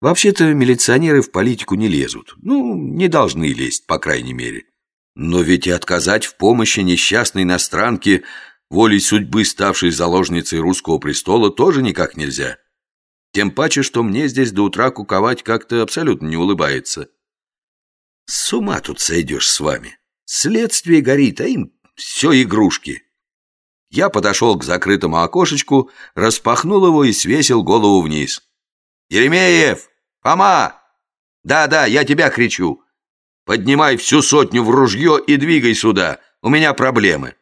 Вообще-то милиционеры в политику не лезут. Ну, не должны лезть, по крайней мере. Но ведь и отказать в помощи несчастной иностранке, волей судьбы ставшей заложницей русского престола, тоже никак нельзя. Тем паче, что мне здесь до утра куковать как-то абсолютно не улыбается. С ума тут сойдешь с вами. Следствие горит, а им все игрушки. Я подошел к закрытому окошечку, распахнул его и свесил голову вниз. «Еремеев! Фома! Да-да, я тебя кричу! Поднимай всю сотню в ружье и двигай сюда, у меня проблемы!»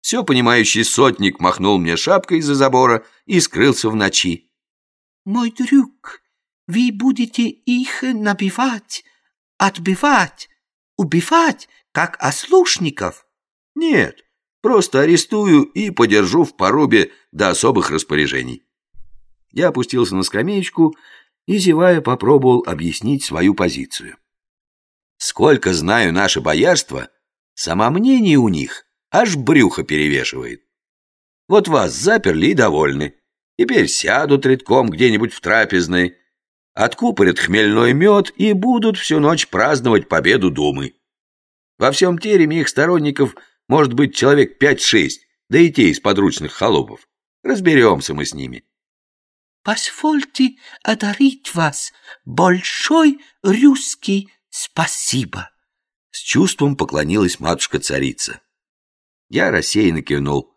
Все понимающий сотник махнул мне шапкой из-за забора и скрылся в ночи. «Мой друг, вы будете их набивать, отбивать, убивать, как ослушников?» «Нет, просто арестую и подержу в порубе до особых распоряжений». Я опустился на скамеечку и, зевая, попробовал объяснить свою позицию. Сколько знаю наше боярство, самомнение у них аж брюхо перевешивает. Вот вас заперли и довольны. Теперь сядут редком где-нибудь в трапезной, откупорят хмельной мед и будут всю ночь праздновать победу Думы. Во всем тереме их сторонников может быть человек пять-шесть, да и те из подручных холопов. Разберемся мы с ними. «Позвольте одарить вас большой русский спасибо!» С чувством поклонилась матушка-царица. Я рассеянно кивнул.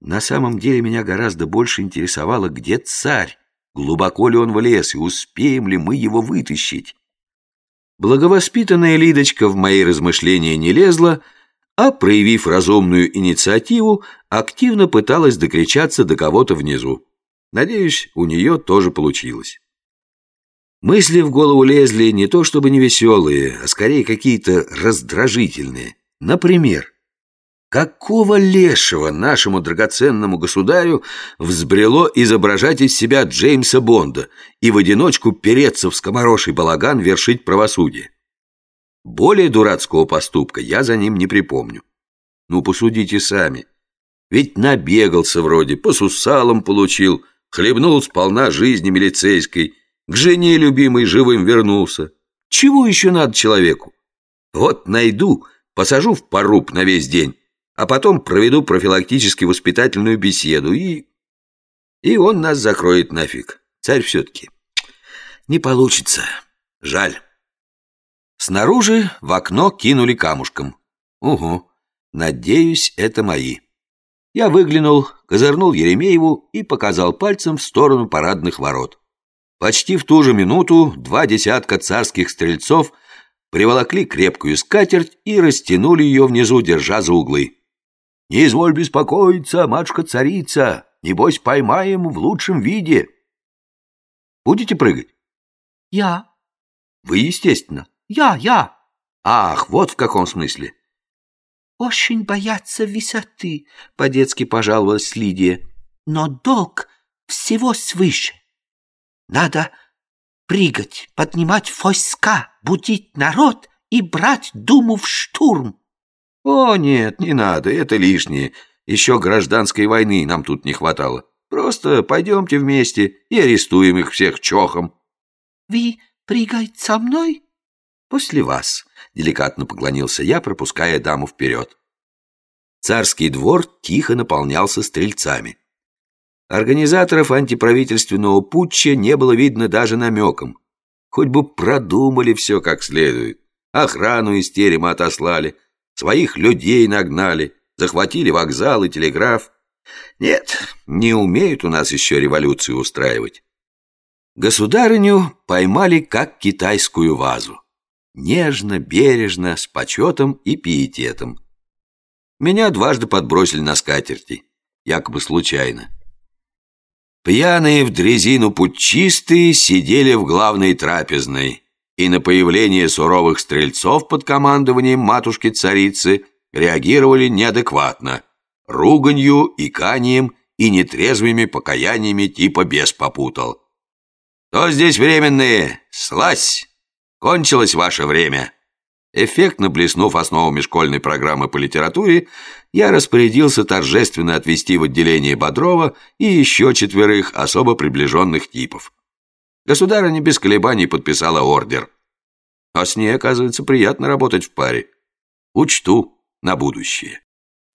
На самом деле меня гораздо больше интересовало, где царь, глубоко ли он влез и успеем ли мы его вытащить. Благовоспитанная Лидочка в мои размышления не лезла, а, проявив разумную инициативу, активно пыталась докричаться до кого-то внизу. Надеюсь, у нее тоже получилось. Мысли в голову лезли не то чтобы не веселые, а скорее какие-то раздражительные. Например, Какого лешего нашему драгоценному государю взбрело изображать из себя Джеймса Бонда и в одиночку переться в скомороший балаган вершить правосудие? Более дурацкого поступка я за ним не припомню. Ну, посудите сами. Ведь набегался вроде, по сусалам получил, хлебнул сполна жизни милицейской, к жене любимой живым вернулся. Чего еще надо человеку? Вот найду, посажу в поруб на весь день, а потом проведу профилактически воспитательную беседу, и... И он нас закроет нафиг. Царь все-таки. Не получится. Жаль. Снаружи в окно кинули камушком. Угу. Надеюсь, это мои. Я выглянул, козырнул Еремееву и показал пальцем в сторону парадных ворот. Почти в ту же минуту два десятка царских стрельцов приволокли крепкую скатерть и растянули ее внизу, держа за углы. Не изволь беспокоиться, матушка-царица, небось поймаем в лучшем виде. Будете прыгать? Я. Вы, естественно. Я, я. Ах, вот в каком смысле. Очень боятся высоты, по-детски пожаловалась Лидия. Но долг всего свыше. Надо прыгать, поднимать войска, будить народ и брать Думу в штурм. «О, нет, не надо, это лишнее. Еще гражданской войны нам тут не хватало. Просто пойдемте вместе и арестуем их всех чохом». «Вы прыгаете со мной?» «После вас», — деликатно поклонился я, пропуская даму вперед. Царский двор тихо наполнялся стрельцами. Организаторов антиправительственного путча не было видно даже намеком. Хоть бы продумали все как следует. Охрану из терема отослали, Своих людей нагнали, захватили вокзал и телеграф. Нет, не умеют у нас еще революцию устраивать. Государыню поймали как китайскую вазу. Нежно, бережно, с почетом и пиететом. Меня дважды подбросили на скатерти, якобы случайно. Пьяные в дрезину путчистые сидели в главной трапезной, и на появление суровых стрельцов под командованием матушки-царицы реагировали неадекватно, руганью, иканием и нетрезвыми покаяниями типа бес попутал. «Кто здесь временные? Слазь! Кончилось ваше время!» Эффектно блеснув основами школьной программы по литературе, я распорядился торжественно отвести в отделение Бодрова и еще четверых особо приближенных типов. Государыня без колебаний подписала ордер. А с ней, оказывается, приятно работать в паре. Учту на будущее.